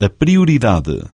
A prioridade.